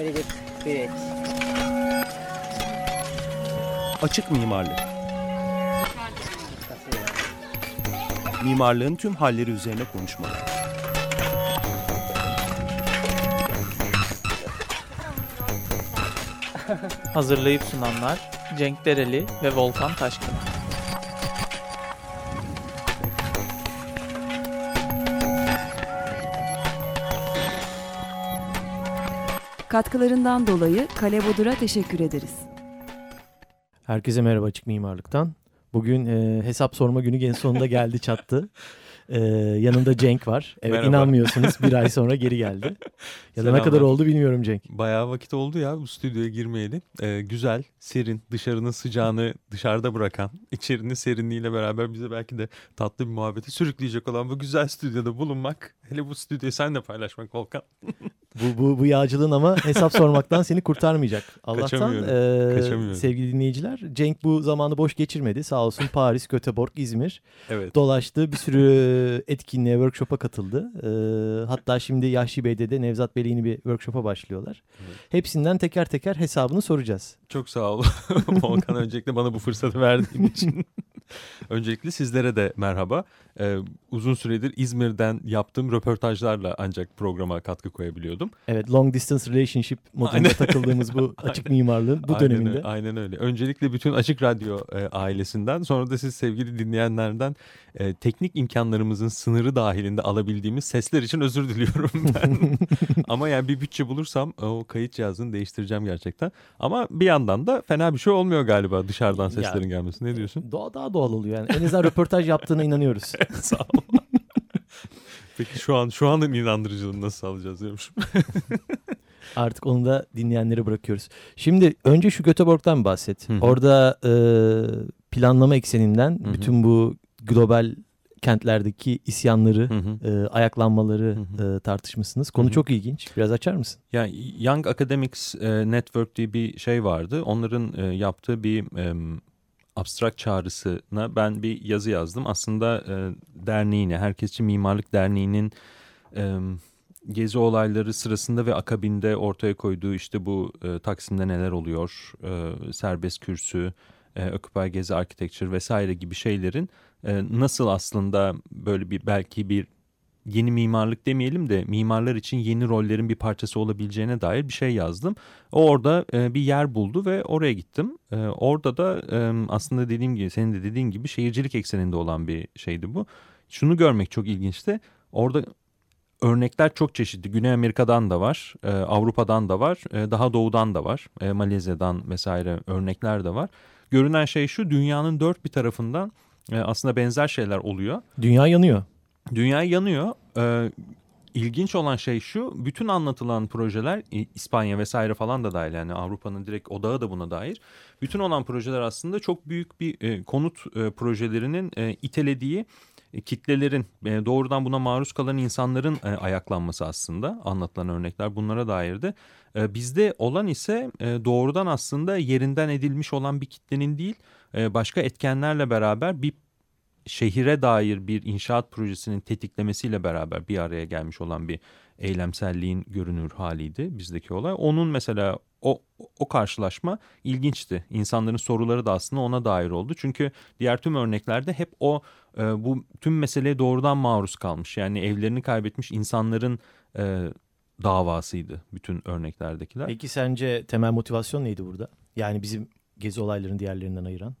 Very good. Great. Açık mimarlık. Mimarlığın tüm halleri üzerine konuşmalar. Hazırlayıp sunanlar Cenk Dereli ve Volkan Taşkın. Katkılarından dolayı Kale Bodur'a teşekkür ederiz. Herkese merhaba Açık Mimarlık'tan. Bugün e, hesap sorma günü en sonunda geldi çattı. E, yanımda Cenk var. Evet Merhaba. inanmıyorsunuz bir ay sonra geri geldi. Ya da ne kadar oldu bilmiyorum Cenk. Bayağı vakit oldu ya bu stüdyoya girmeyeli. Ee, güzel, serin, dışarının sıcağını dışarıda bırakan, içerinin serinliğiyle beraber bize belki de tatlı bir muhabbeti sürükleyecek olan bu güzel stüdyoda bulunmak. Hele bu stüdyoyu sen de paylaşmak Volkan. Bu, bu, bu yağcılığın ama hesap sormaktan seni kurtarmayacak. Allah'tan Kaçamıyorum, e, kaçamıyorum. sevgili dinleyiciler Cenk bu zamanı boş geçirmedi. Sağ olsun Paris, Göteborg, İzmir Evet. dolaştı. Bir sürü etkinliğe, workshop'a katıldı. E, hatta şimdi Yahşi Bey'de de Nevzat Bey'le yeni bir workshop'a başlıyorlar. Evet. Hepsinden teker teker hesabını soracağız. Çok sağ ol Volkan öncelikle bana bu fırsatı verdiğin için. öncelikle sizlere de merhaba. Ee, uzun süredir İzmir'den yaptığım röportajlarla ancak programa katkı koyabiliyordum. Evet long distance relationship modunda Aynen. takıldığımız bu açık mimarlığın bu Aynen döneminde. Aynen öyle. Öncelikle bütün Açık Radyo e, ailesinden sonra da siz sevgili dinleyenlerden e, teknik imkanlarımızın sınırı dahilinde alabildiğimiz sesler için özür diliyorum ben. Ama yani bir bütçe bulursam e, o kayıt cihazını değiştireceğim gerçekten. Ama bir yandan da fena bir şey olmuyor galiba dışarıdan seslerin gelmesi. Ne diyorsun? Doğa daha doğal oluyor yani. En azından röportaj yaptığına inanıyoruz. Sağ ol. Peki şu an şu anın inandırıcılığını nasıl sağlayacağız diyormuşum. Artık onu da dinleyenlere bırakıyoruz. Şimdi önce şu Göteborg'dan bahset. Hı hı. Orada e, planlama ekseninden Hı hı. bütün bu global kentlerdeki isyanları, Hı hı. e, ayaklanmaları Hı e, tartışmışsınız. Konu Hı hı. çok ilginç. Biraz açar mısın? Yani Young Academics e, Network diye bir şey vardı. Onların e, yaptığı bir e, abstrak çağrısına ben bir yazı yazdım. Aslında e, derneğine, Herkes için Mimarlık Derneği'nin e, gezi olayları sırasında ve akabinde ortaya koyduğu işte bu e, Taksim'de neler oluyor, e, serbest kürsü, e, Occupy Gezi Architecture vesaire gibi şeylerin e, nasıl aslında böyle bir belki bir yeni mimarlık demeyelim de mimarlar için yeni rollerin bir parçası olabileceğine dair bir şey yazdım. O orada e, bir yer buldu ve oraya gittim. E, orada da e, aslında dediğim gibi senin de dediğin gibi şehircilik ekseninde olan bir şeydi bu. Şunu görmek çok ilginçti. Orada örnekler çok çeşitli. Güney Amerika'dan da var, e, Avrupa'dan da var, e, daha doğudan da var. E, Malezya'dan vesaire örnekler de var. Görünen şey şu dünyanın dört bir tarafından e, aslında benzer şeyler oluyor. Dünya yanıyor. Dünya yanıyor. Ee, ilginç olan şey şu, bütün anlatılan projeler İspanya vesaire falan da dahil yani Avrupa'nın direkt odağı da buna dair. Bütün olan projeler aslında çok büyük bir e, konut e, projelerinin e, itelediği e, kitlelerin e, doğrudan buna maruz kalan insanların e, ayaklanması aslında anlatılan örnekler bunlara dairdi. E, bizde olan ise e, doğrudan aslında yerinden edilmiş olan bir kitlenin değil e, başka etkenlerle beraber bir şehire dair bir inşaat projesinin tetiklemesiyle beraber bir araya gelmiş olan bir eylemselliğin görünür haliydi bizdeki olay. Onun mesela o o karşılaşma ilginçti. İnsanların soruları da aslında ona dair oldu. Çünkü diğer tüm örneklerde hep o e, bu tüm meseleye doğrudan maruz kalmış. Yani evlerini kaybetmiş insanların e, davasıydı bütün örneklerdekiler. Peki sence temel motivasyon neydi burada? Yani bizim gezi olaylarını diğerlerinden ayıran.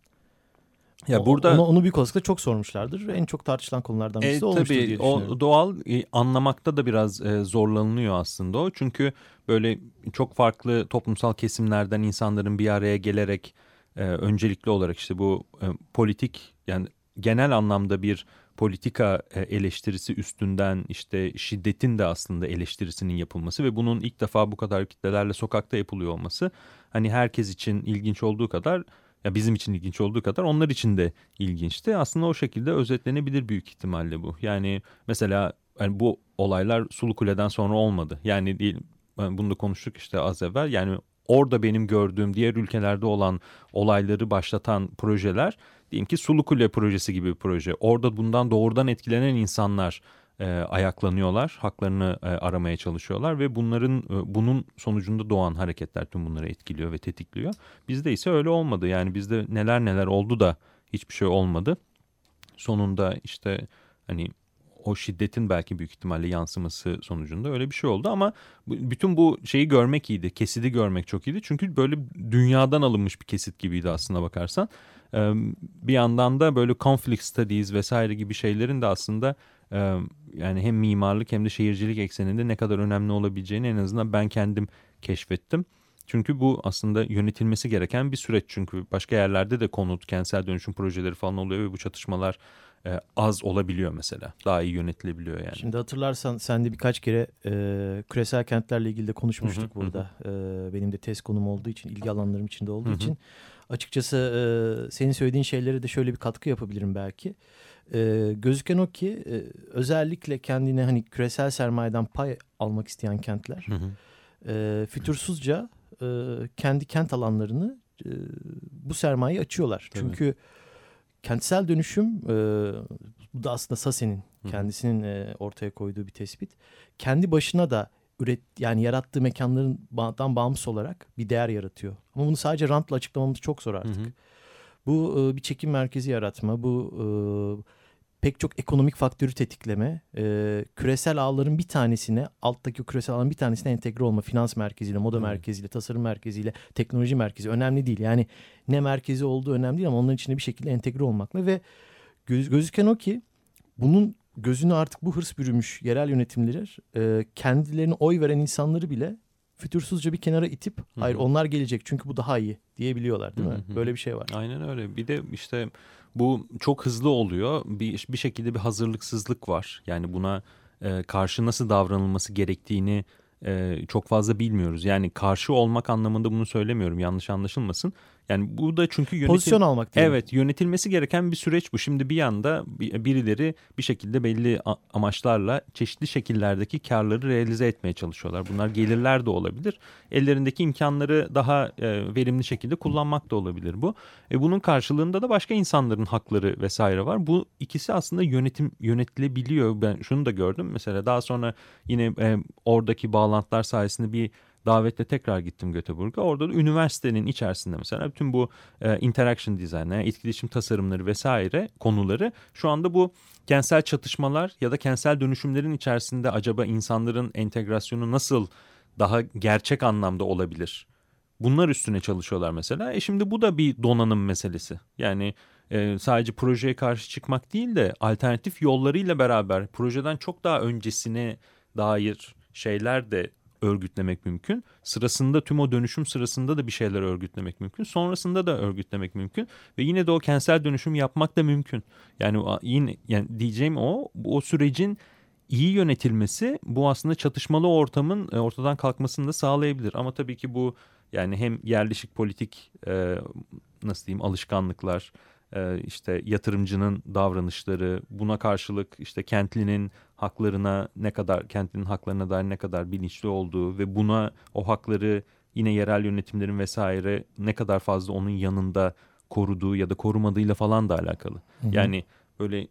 Ya O- burada onu, onu büyük olasılıkla çok sormuşlardır. En çok tartışılan konulardan birisi E, olmuştur tabii diye düşünüyorum. o doğal e, anlamakta da biraz e, zorlanılıyor aslında o. Çünkü böyle çok farklı toplumsal kesimlerden insanların bir araya gelerek e, öncelikli olarak işte bu e, politik yani genel anlamda bir politika e, eleştirisi üstünden işte şiddetin de aslında eleştirisinin yapılması ve bunun ilk defa bu kadar kitlelerle sokakta yapılıyor olması hani herkes için ilginç olduğu kadar ya bizim için ilginç olduğu kadar onlar için de ilginçti. Aslında o şekilde özetlenebilir büyük ihtimalle bu. Yani mesela yani bu olaylar Sulu Kule'den sonra olmadı. Yani değil yani bunu da konuştuk işte az evvel. Yani orada benim gördüğüm diğer ülkelerde olan olayları başlatan projeler diyelim ki Sulu Kule projesi gibi bir proje. Orada bundan doğrudan etkilenen insanlar e, ayaklanıyorlar, haklarını e, aramaya çalışıyorlar ve bunların e, bunun sonucunda doğan hareketler tüm bunları etkiliyor ve tetikliyor. Bizde ise öyle olmadı. Yani bizde neler neler oldu da hiçbir şey olmadı. Sonunda işte hani o şiddetin belki büyük ihtimalle yansıması sonucunda öyle bir şey oldu ama bütün bu şeyi görmek iyiydi. Kesidi görmek çok iyiydi. Çünkü böyle dünyadan alınmış bir kesit gibiydi aslında bakarsan. Bir yandan da böyle conflict studies vesaire gibi şeylerin de aslında yani hem mimarlık hem de şehircilik ekseninde ne kadar önemli olabileceğini en azından ben kendim keşfettim. Çünkü bu aslında yönetilmesi gereken bir süreç. Çünkü başka yerlerde de konut, kentsel dönüşüm projeleri falan oluyor ve bu çatışmalar e, az olabiliyor mesela. Daha iyi yönetilebiliyor yani. Şimdi hatırlarsan sen de birkaç kere e, küresel kentlerle ilgili de konuşmuştuk hı hı, burada. E, benim de test konum olduğu için, ilgi alanlarım içinde olduğu Hı hı. için. Açıkçası e, senin söylediğin şeylere de şöyle bir katkı yapabilirim belki. E, gözüken o ki e, özellikle kendine hani küresel sermayeden pay almak isteyen kentler Hı hı. e, fütursuzca e, kendi kent alanlarını e, bu sermayeyi açıyorlar. Tabii. Çünkü kentsel dönüşüm e, bu da aslında Sase'nin kendisinin e, ortaya koyduğu bir tespit. Kendi başına da üret yani yarattığı mekanlardan bağımsız olarak bir değer yaratıyor. Ama bunu sadece rantla açıklamamız çok zor artık. Hı hı. Bu e, bir çekim merkezi yaratma, bu e, pek çok ekonomik faktörü tetikleme, e, küresel ağların bir tanesine, alttaki küresel ağların bir tanesine entegre olma, finans merkeziyle, moda Hı. merkeziyle, tasarım merkeziyle, teknoloji merkezi önemli değil. Yani ne merkezi olduğu önemli değil ama onların içinde bir şekilde entegre olmakla ve göz, gözüken o ki bunun gözünü artık bu hırs bürümüş yerel yönetimler e, kendilerine oy veren insanları bile fütursuzca bir kenara itip Hı hı. hayır onlar gelecek çünkü bu daha iyi diyebiliyorlar değil mi? hı. Böyle bir şey var. Aynen öyle. Bir de işte bu çok hızlı oluyor. Bir, bir şekilde bir hazırlıksızlık var. Yani buna e, karşı nasıl davranılması gerektiğini e, çok fazla bilmiyoruz. Yani karşı olmak anlamında bunu söylemiyorum. Yanlış anlaşılmasın. Yani bu da çünkü yönetim... Pozisyon almak diyelim. Evet yönetilmesi gereken bir süreç bu. Şimdi bir yanda bi- birileri bir şekilde belli amaçlarla çeşitli şekillerdeki karları realize etmeye çalışıyorlar. Bunlar gelirler de olabilir. Ellerindeki imkanları daha e, verimli şekilde kullanmak da olabilir bu. E, bunun karşılığında da başka insanların hakları vesaire var. Bu ikisi aslında yönetim yönetilebiliyor. Ben şunu da gördüm. Mesela daha sonra yine e, oradaki bağlantılar sayesinde bir davetle tekrar gittim Göteborg'a. Orada da üniversitenin içerisinde mesela bütün bu e, interaction design, yani etkileşim tasarımları vesaire konuları şu anda bu kentsel çatışmalar ya da kentsel dönüşümlerin içerisinde acaba insanların entegrasyonu nasıl daha gerçek anlamda olabilir? Bunlar üstüne çalışıyorlar mesela. E şimdi bu da bir donanım meselesi. Yani e, sadece projeye karşı çıkmak değil de alternatif yollarıyla beraber projeden çok daha öncesine dair şeyler de örgütlemek mümkün. Sırasında tüm o dönüşüm sırasında da bir şeyler örgütlemek mümkün. Sonrasında da örgütlemek mümkün ve yine de o kentsel dönüşüm yapmak da mümkün. Yani yine yani diyeceğim o o sürecin iyi yönetilmesi bu aslında çatışmalı ortamın e, ortadan kalkmasını da sağlayabilir. Ama tabii ki bu yani hem yerleşik politik e, nasıl diyeyim alışkanlıklar e, işte yatırımcının davranışları buna karşılık işte kentlinin haklarına ne kadar kentlinin haklarına dair ne kadar bilinçli olduğu ve buna o hakları yine yerel yönetimlerin vesaire ne kadar fazla onun yanında koruduğu ya da korumadığıyla falan da alakalı. Hı hı. Yani böyle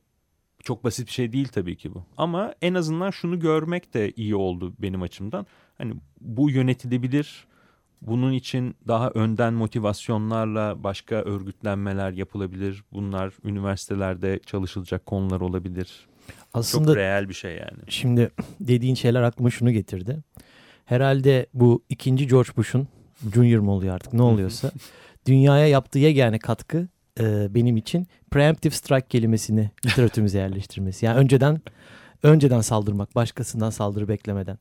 çok basit bir şey değil tabii ki bu. Ama en azından şunu görmek de iyi oldu benim açımdan. Hani bu yönetilebilir. Bunun için daha önden motivasyonlarla başka örgütlenmeler yapılabilir. Bunlar üniversitelerde çalışılacak konular olabilir. Aslında Çok reel bir şey yani. Şimdi dediğin şeyler aklıma şunu getirdi. Herhalde bu ikinci George Bush'un Junior mu oluyor artık ne oluyorsa dünyaya yaptığı yegane katkı e, benim için preemptive strike kelimesini literatürümüze yerleştirmesi. Yani önceden önceden saldırmak, başkasından saldırı beklemeden.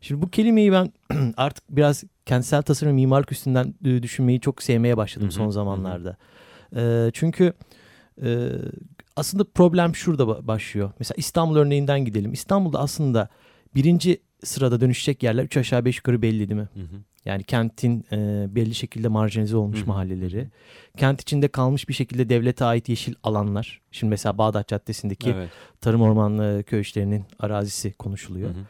Şimdi bu kelimeyi ben artık biraz kentsel tasarım mimarlık üstünden e, düşünmeyi çok sevmeye başladım son zamanlarda. E, çünkü e, aslında problem şurada ba- başlıyor. Mesela İstanbul örneğinden gidelim. İstanbul'da aslında birinci sırada dönüşecek yerler üç aşağı beş yukarı belli değil mi? Hı hı. Yani kentin e, belli şekilde marjinalize olmuş Hı hı. mahalleleri. Kent içinde kalmış bir şekilde devlete ait yeşil alanlar. Şimdi mesela Bağdat Caddesi'ndeki Evet. tarım ormanlı köy işlerinin arazisi konuşuluyor. Hı hı.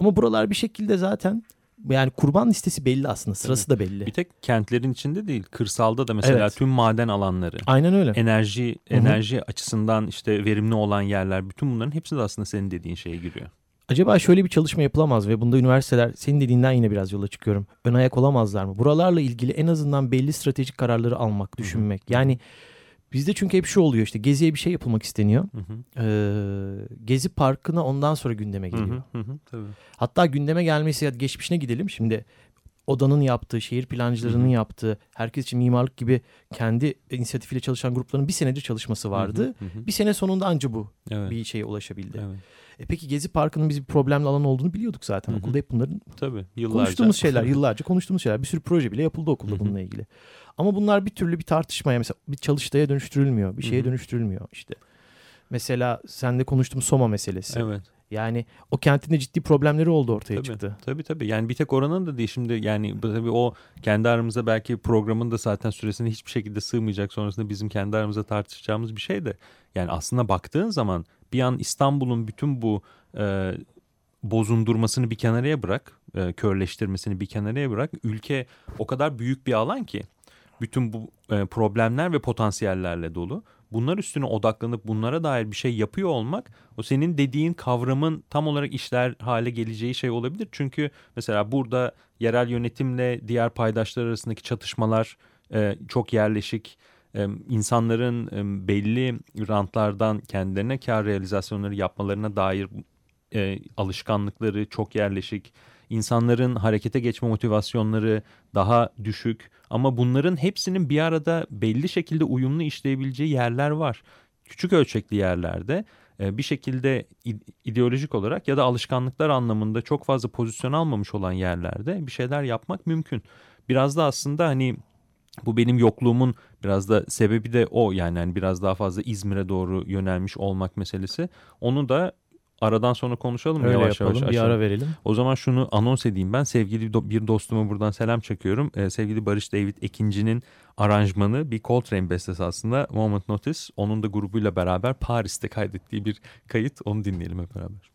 Ama buralar bir şekilde zaten yani kurban listesi belli aslında. Sırası da belli. Bir tek kentlerin içinde değil, kırsalda da mesela Evet. tüm maden alanları, Aynen öyle. enerji hı. enerji açısından işte verimli olan yerler, bütün bunların hepsi de aslında senin dediğin şeye giriyor. Acaba şöyle bir çalışma yapılamaz ve bunda üniversiteler senin dediğinden yine biraz yola çıkıyorum. Ön ayak olamazlar mı? Buralarla ilgili en azından belli stratejik kararları almak, düşünmek. Yani bizde çünkü hep şu oluyor işte geziye bir şey yapılmak isteniyor. Hı hı. Ee, gezi parkına ondan sonra gündeme geliyor. hı, hı hı, tabii. Hatta gündeme gelmesi ya geçmişine gidelim. Şimdi odanın yaptığı, şehir plancılarının Hı hı. yaptığı, herkes için mimarlık gibi kendi inisiyatifiyle çalışan grupların bir senedir çalışması vardı. Hı, hı hı. Bir sene sonunda anca bu Evet. bir şeye ulaşabildi. Evet. E peki Gezi Parkı'nın biz bir problemli alan olduğunu biliyorduk zaten. Hı hı. Okulda hep bunların Tabii. Yıllarca. konuştuğumuz şeyler, yıllarca konuştuğumuz şeyler. Bir sürü proje bile yapıldı okulda Hı hı. bununla ilgili. Ama bunlar bir türlü bir tartışmaya mesela bir çalıştaya dönüştürülmüyor. Bir şeye Hı hı. dönüştürülmüyor işte. Mesela seninle konuştuğumuz Soma meselesi. Evet. Yani o kentinde ciddi problemleri oldu ortaya Tabii. çıktı. Tabii tabii. Yani bir tek oranın da değil. Şimdi yani tabii o kendi aramızda belki programın da zaten süresine hiçbir şekilde sığmayacak. Sonrasında bizim kendi aramızda tartışacağımız bir şey de. Yani aslında baktığın zaman bir an İstanbul'un bütün bu e, bozundurmasını bir kenaraya bırak. E, körleştirmesini bir kenaraya bırak. Ülke o kadar büyük bir alan ki. Bütün bu e, problemler ve potansiyellerle dolu. Bunlar üstüne odaklanıp bunlara dair bir şey yapıyor olmak o senin dediğin kavramın tam olarak işler hale geleceği şey olabilir. Çünkü mesela burada yerel yönetimle diğer paydaşlar arasındaki çatışmalar e, çok yerleşik. E, insanların e, belli rantlardan kendilerine kar realizasyonları yapmalarına dair e, alışkanlıkları çok yerleşik. İnsanların harekete geçme motivasyonları daha düşük ama bunların hepsinin bir arada belli şekilde uyumlu işleyebileceği yerler var. Küçük ölçekli yerlerde e, bir şekilde ide- ideolojik olarak ya da alışkanlıklar anlamında çok fazla pozisyon almamış olan yerlerde bir şeyler yapmak mümkün. Biraz da aslında hani bu benim yokluğumun biraz da sebebi de o yani hani biraz daha fazla İzmir'e doğru yönelmiş olmak meselesi. Onu da aradan sonra konuşalım mı Öyle yavaş yapalım. yavaş. bir aşağı- ara verelim. o zaman şunu anons edeyim ben. Sevgili do- bir dostuma buradan selam çakıyorum. Ee, sevgili Barış David Ekinci'nin aranjmanı bir Coltrane bestesi aslında. Moment Notice. Onun da grubuyla beraber Paris'te kaydettiği bir kayıt. Onu dinleyelim hep beraber.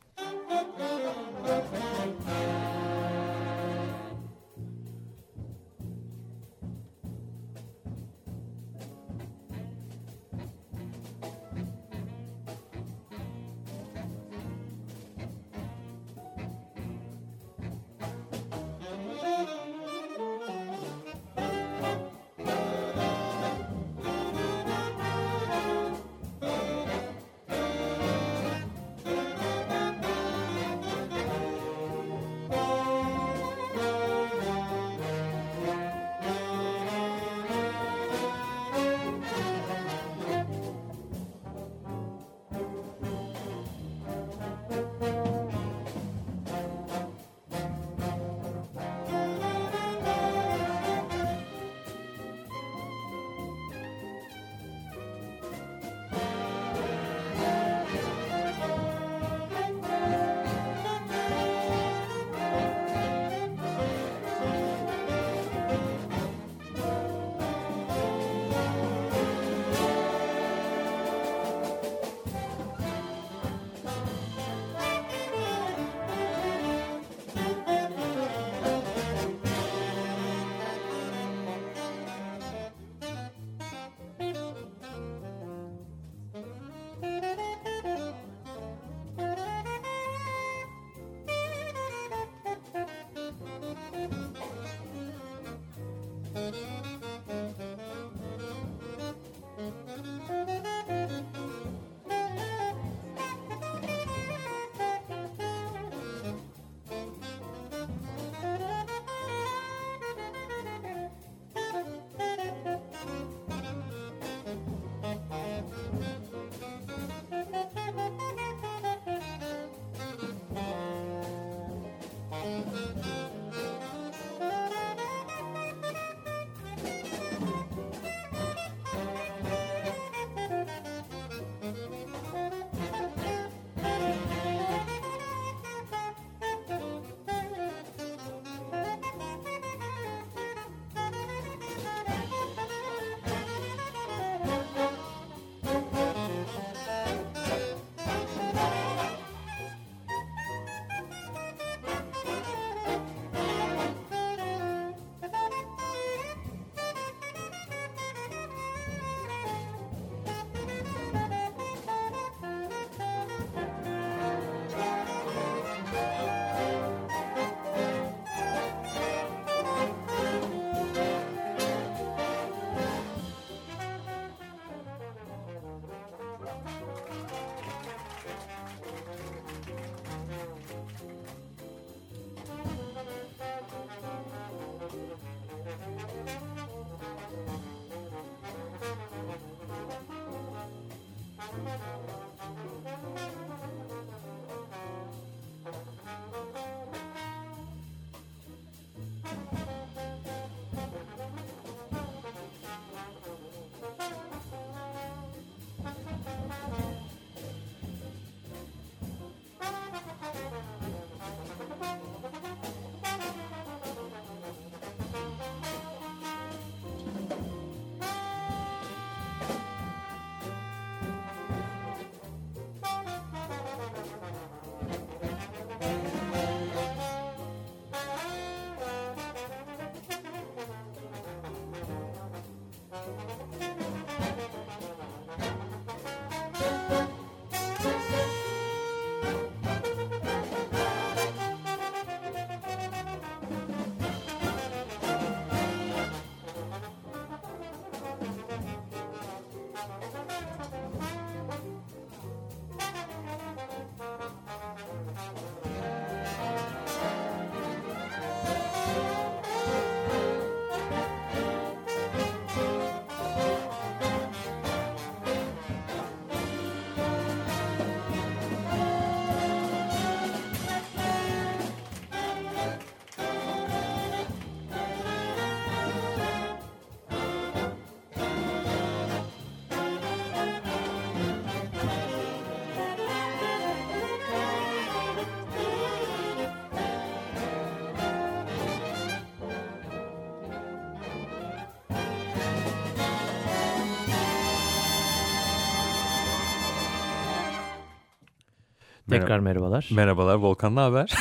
Tekrar merhabalar. Merhabalar Volkan ne haber?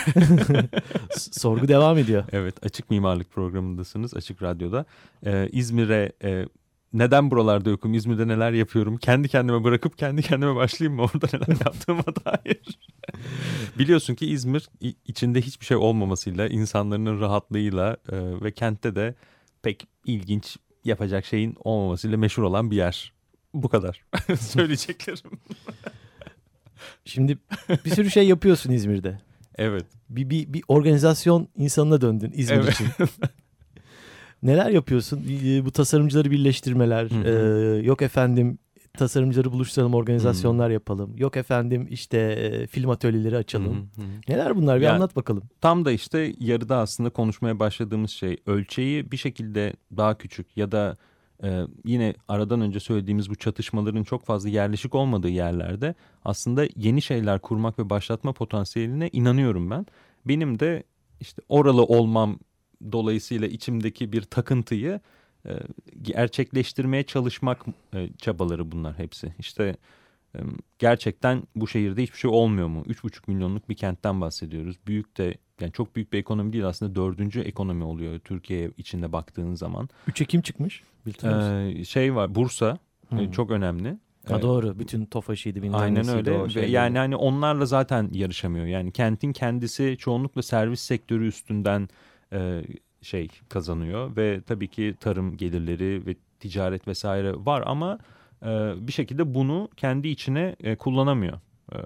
Sorgu devam ediyor. evet Açık Mimarlık programındasınız Açık Radyo'da. Ee, İzmir'e e, neden buralarda yokum İzmir'de neler yapıyorum kendi kendime bırakıp kendi kendime başlayayım mı orada neler yaptığıma dair. Biliyorsun ki İzmir içinde hiçbir şey olmamasıyla insanların rahatlığıyla e, ve kentte de pek ilginç yapacak şeyin olmamasıyla meşhur olan bir yer. Bu kadar söyleyeceklerim. Şimdi bir sürü şey yapıyorsun İzmir'de. Evet. Bir, bir, bir organizasyon insanına döndün İzmir Evet. için. Neler yapıyorsun? Bu tasarımcıları birleştirmeler. Hı hı. yok efendim tasarımcıları buluşturalım, organizasyonlar yapalım. Yok efendim işte e, film atölyeleri açalım. Hı hı. Neler bunlar? Bir Ya- anlat bakalım. Tam da işte yarıda aslında konuşmaya başladığımız şey ölçeği bir şekilde daha küçük ya da e, yine aradan önce söylediğimiz bu çatışmaların çok fazla yerleşik olmadığı yerlerde aslında yeni şeyler kurmak ve başlatma potansiyeline inanıyorum ben. Benim de işte oralı olmam dolayısıyla içimdeki bir takıntıyı e, gerçekleştirmeye çalışmak e, çabaları bunlar hepsi. İşte e, gerçekten bu şehirde hiçbir şey olmuyor mu? 3,5 milyonluk bir kentten bahsediyoruz. Büyük de yani çok büyük bir ekonomi değil aslında dördüncü ekonomi oluyor Türkiye içinde baktığın zaman. 3 Ekim çıkmış. Ee, şey var Bursa e, Hı. çok önemli. Ha, Ee, doğru. Bütün Tofaş'ıydı bilmem Aynen öyle o ve yani hani onlarla zaten yarışamıyor. Yani kentin kendisi çoğunlukla servis sektörü üstünden e, şey kazanıyor ve tabii ki tarım gelirleri ve ticaret vesaire var ama e, bir şekilde bunu kendi içine e, kullanamıyor. E,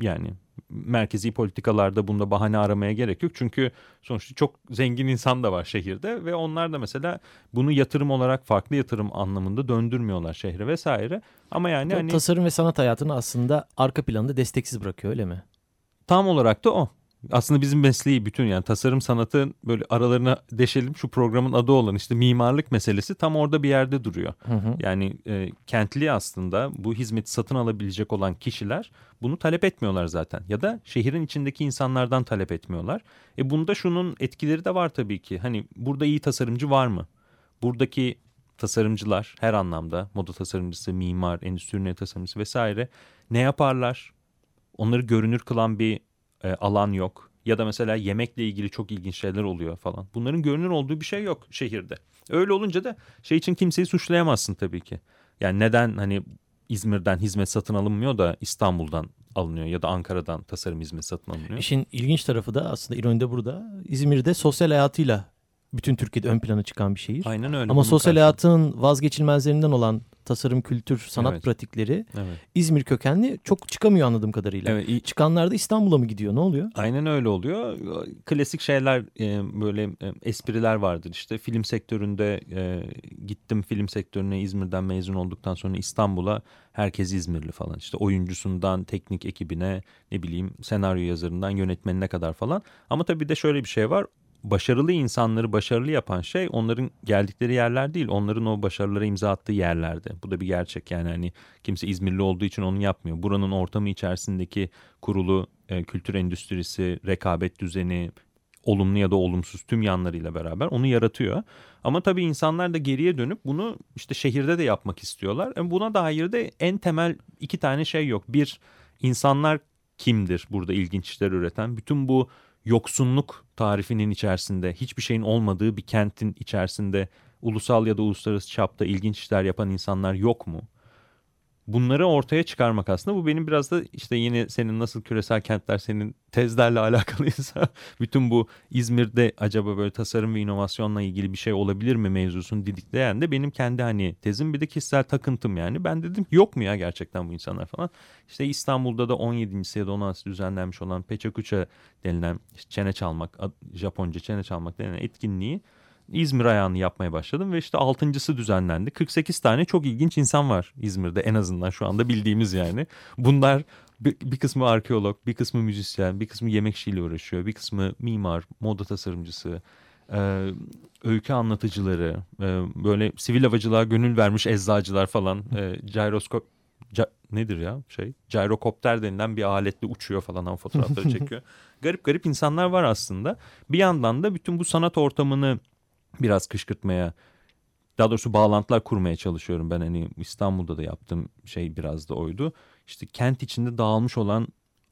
yani merkezi politikalarda bunda bahane aramaya gerek yok. Çünkü sonuçta çok zengin insan da var şehirde ve onlar da mesela bunu yatırım olarak farklı yatırım anlamında döndürmüyorlar şehre vesaire. Ama yani hani Tasarım ve sanat hayatını aslında arka planda desteksiz bırakıyor öyle mi? Tam olarak da o. Aslında bizim mesleği bütün yani tasarım sanatın böyle aralarına deşelim şu programın adı olan işte mimarlık meselesi tam orada bir yerde duruyor. Hı hı. Yani e, kentli aslında bu hizmeti satın alabilecek olan kişiler bunu talep etmiyorlar zaten. Ya da şehrin içindeki insanlardan talep etmiyorlar. E bunda şunun etkileri de var tabii ki. Hani burada iyi tasarımcı var mı? Buradaki tasarımcılar her anlamda moda tasarımcısı, mimar, endüstri tasarımcısı vesaire ne yaparlar? Onları görünür kılan bir e, alan yok. Ya da mesela yemekle ilgili çok ilginç şeyler oluyor falan. Bunların görünür olduğu bir şey yok şehirde. Öyle olunca da şey için kimseyi suçlayamazsın tabii ki. Yani neden hani İzmir'den hizmet satın alınmıyor da İstanbul'dan alınıyor ya da Ankara'dan tasarım hizmeti satın alınıyor. İşin ilginç tarafı da aslında ironi de burada. İzmir'de sosyal hayatıyla bütün Türkiye'de ön plana çıkan bir şehir. Aynen öyle. Ama sosyal karşılığı- hayatın vazgeçilmezlerinden olan tasarım, kültür, sanat Evet. pratikleri Evet. İzmir kökenli çok çıkamıyor anladığım kadarıyla. Evet, Çıkanlar da İstanbul'a mı gidiyor? Ne oluyor? Aynen öyle oluyor. Klasik şeyler e, böyle e, espriler vardır işte. Film sektöründe e, gittim film sektörüne İzmir'den mezun olduktan sonra İstanbul'a herkes İzmirli falan. İşte oyuncusundan teknik ekibine ne bileyim senaryo yazarından yönetmenine kadar falan. Ama tabii de şöyle bir şey var. Başarılı insanları başarılı yapan şey onların geldikleri yerler değil. Onların o başarılara imza attığı yerlerde. Bu da bir gerçek yani hani kimse İzmirli olduğu için onu yapmıyor. Buranın ortamı içerisindeki kurulu e, kültür endüstrisi, rekabet düzeni, olumlu ya da olumsuz tüm yanlarıyla beraber onu yaratıyor. Ama tabii insanlar da geriye dönüp bunu işte şehirde de yapmak istiyorlar. E, buna dair de en temel iki tane şey yok. Bir, insanlar kimdir burada ilginç işler üreten? Bütün bu yoksunluk tarifinin içerisinde hiçbir şeyin olmadığı bir kentin içerisinde ulusal ya da uluslararası çapta ilginç işler yapan insanlar yok mu? Bunları ortaya çıkarmak aslında bu benim biraz da işte yine senin nasıl küresel kentler senin tezlerle alakalıysa bütün bu İzmir'de acaba böyle tasarım ve inovasyonla ilgili bir şey olabilir mi mevzusunu didikleyen de benim kendi hani tezim bir de kişisel takıntım yani. Ben dedim yok mu ya gerçekten bu insanlar falan. İşte İstanbul'da da 17. ya da 16. düzenlenmiş olan Peçakuça denilen işte çene çalmak, Japonca çene çalmak denilen etkinliği İzmir ayağını yapmaya başladım ve işte altıncısı düzenlendi. 48 tane çok ilginç insan var İzmir'de en azından şu anda bildiğimiz yani. Bunlar bir, bir kısmı arkeolog, bir kısmı müzisyen, bir kısmı yemek işiyle uğraşıyor, bir kısmı mimar, moda tasarımcısı, e, öykü anlatıcıları, e, böyle sivil havacılığa gönül vermiş eczacılar falan, e, gyroskop Ca- nedir ya şey gyrokopter denilen bir aletle uçuyor falan ama fotoğrafları çekiyor. garip garip insanlar var aslında. Bir yandan da bütün bu sanat ortamını biraz kışkırtmaya daha doğrusu bağlantılar kurmaya çalışıyorum ben hani İstanbul'da da yaptığım şey biraz da oydu. İşte kent içinde dağılmış olan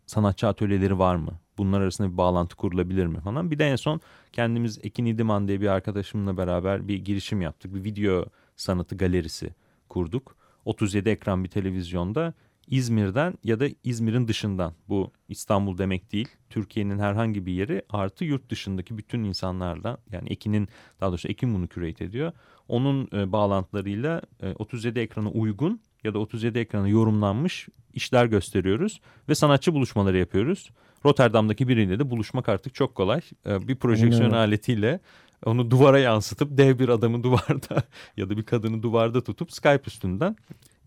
sanatçı atölyeleri var mı? Bunlar arasında bir bağlantı kurulabilir mi falan. Bir de en son kendimiz Ekin İdiman diye bir arkadaşımla beraber bir girişim yaptık. Bir video sanatı galerisi kurduk. 37 ekran bir televizyonda İzmir'den ya da İzmir'in dışından bu İstanbul demek değil Türkiye'nin herhangi bir yeri artı yurt dışındaki bütün insanlarla yani Ekin'in daha doğrusu Ekin bunu curate ediyor. Onun e, bağlantılarıyla e, 37 ekrana uygun ya da 37 ekrana yorumlanmış işler gösteriyoruz ve sanatçı buluşmaları yapıyoruz. Rotterdam'daki biriyle de buluşmak artık çok kolay. E, bir projeksiyon Aynen aletiyle onu duvara yansıtıp dev bir adamı duvarda ya da bir kadını duvarda tutup Skype üstünden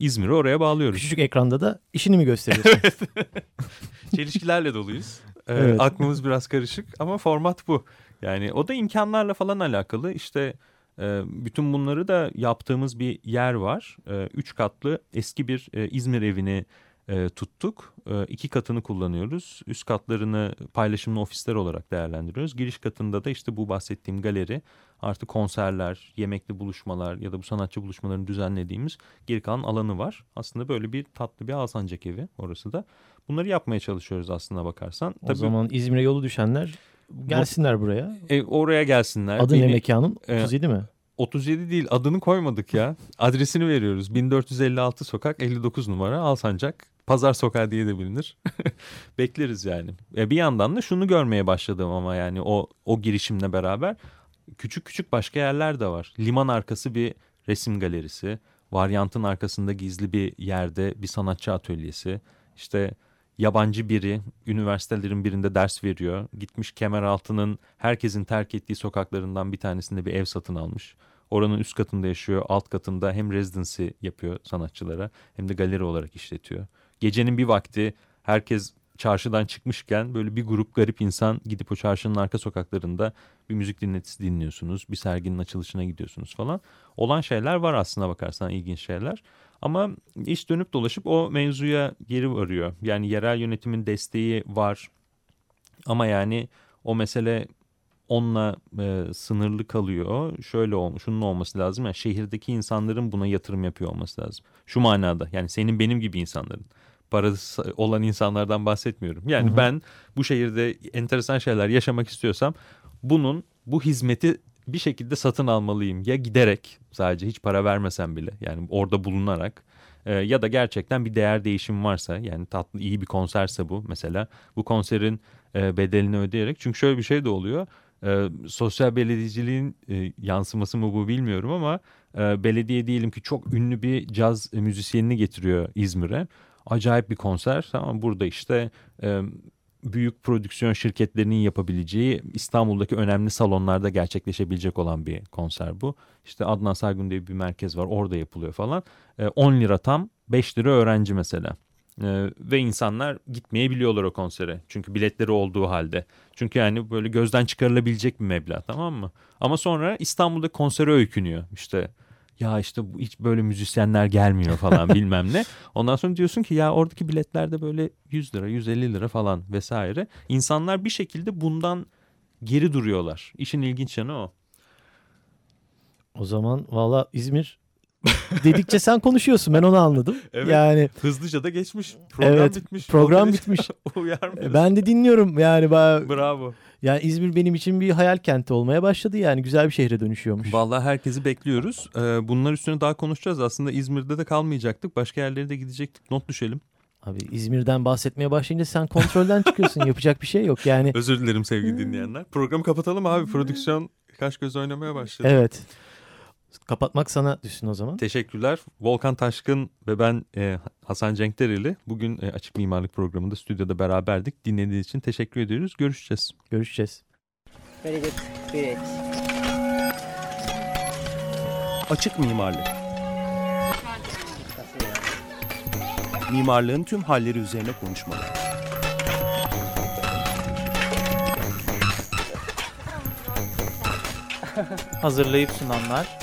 İzmir'i oraya bağlıyoruz. Küçücük ekranda da işini mi gösteriyorsun? Çelişkilerle doluyuz. Ee, Evet. Aklımız biraz karışık ama format bu. Yani o da imkanlarla falan alakalı. İşte e, bütün bunları da yaptığımız bir yer var. E, üç katlı eski bir e, İzmir evini e, tuttuk. E, iki katını kullanıyoruz. Üst katlarını paylaşımlı ofisler olarak değerlendiriyoruz. Giriş katında da işte bu bahsettiğim galeri artı konserler, yemekli buluşmalar ya da bu sanatçı buluşmalarını düzenlediğimiz geri kalan alanı var. Aslında böyle bir tatlı bir Alsancak evi orası da. Bunları yapmaya çalışıyoruz aslında bakarsan. o zaman İzmir'e yolu düşenler gelsinler buraya. e, oraya gelsinler. Adı ne mekanın? e, 37 mi? 37 değil adını koymadık ya. Adresini veriyoruz. 1456 sokak 59 numara Alsancak. Pazar sokağı diye de bilinir. Bekleriz yani. E, bir yandan da şunu görmeye başladım ama yani o o girişimle beraber küçük küçük başka yerler de var. Liman arkası bir resim galerisi. Varyantın arkasında gizli bir yerde bir sanatçı atölyesi. İşte yabancı biri üniversitelerin birinde ders veriyor. Gitmiş Kemeraltı'nın herkesin terk ettiği sokaklarından bir tanesinde bir ev satın almış. Oranın üst katında yaşıyor, alt katında hem residency yapıyor sanatçılara hem de galeri olarak işletiyor. Gecenin bir vakti herkes çarşıdan çıkmışken böyle bir grup garip insan gidip o çarşının arka sokaklarında bir müzik dinletisi dinliyorsunuz. Bir serginin açılışına gidiyorsunuz falan. Olan şeyler var aslında bakarsan ilginç şeyler. Ama iş dönüp dolaşıp o mevzuya geri varıyor. Yani yerel yönetimin desteği var. Ama yani o mesele onunla e, sınırlı kalıyor. Şöyle olmuş, şunun olması lazım. Yani şehirdeki insanların buna yatırım yapıyor olması lazım. Şu manada yani senin benim gibi insanların. Parası olan insanlardan bahsetmiyorum. Yani Hı hı. ben bu şehirde enteresan şeyler yaşamak istiyorsam bunun bu hizmeti bir şekilde satın almalıyım. Ya giderek sadece hiç para vermesem bile yani orada bulunarak e, ya da gerçekten bir değer değişimi varsa yani tatlı iyi bir konserse bu mesela bu konserin e, bedelini ödeyerek çünkü şöyle bir şey de oluyor. E, sosyal belediyeciliğin e, yansıması mı bu bilmiyorum ama e, belediye diyelim ki çok ünlü bir caz müzisyenini getiriyor İzmir'e. Acayip bir konser tamam burada işte e, büyük prodüksiyon şirketlerinin yapabileceği İstanbul'daki önemli salonlarda gerçekleşebilecek olan bir konser bu. İşte Adnan Saygun diye bir merkez var orada yapılıyor falan. E, 10 lira tam 5 lira öğrenci mesela. E, ve insanlar gitmeyebiliyorlar o konsere. Çünkü biletleri olduğu halde. Çünkü yani böyle gözden çıkarılabilecek bir meblağ tamam mı? Ama sonra İstanbul'da konsere öykünüyor. İşte ya işte bu hiç böyle müzisyenler gelmiyor falan bilmem ne. Ondan sonra diyorsun ki ya oradaki biletlerde böyle 100 lira 150 lira falan vesaire. İnsanlar bir şekilde bundan geri duruyorlar. İşin ilginç yanı o. O zaman valla İzmir dedikçe sen konuşuyorsun ben onu anladım. Evet. Yani Hızlıca da geçmiş. Program Evet, bitmiş. program bitmiş. Uyar mıyız? ben de dinliyorum yani Bravo. yani İzmir benim için bir hayal kenti olmaya başladı yani güzel bir şehre dönüşüyormuş. Vallahi herkesi bekliyoruz. Ee, bunlar üstüne daha konuşacağız. Aslında İzmir'de de kalmayacaktık. Başka yerlere de gidecektik. Not düşelim. Abi İzmir'den bahsetmeye başlayınca sen kontrolden çıkıyorsun yapacak bir şey yok yani. Özür dilerim sevgili dinleyenler. Programı kapatalım abi. Prodüksiyon kaş göz oynamaya başladı. Evet. Kapatmak sana düşsün o zaman. Teşekkürler. Volkan Taşkın ve ben e, Hasan Cenk Dereli bugün e, Açık Mimarlık Programı'nda stüdyoda beraberdik. Dinlediğiniz için teşekkür ediyoruz. Görüşeceğiz. Görüşeceğiz. Very good. Great. Açık mimarlık. Mimarlığın tüm halleri üzerine konuşmalar. Hazırlayıp sunanlar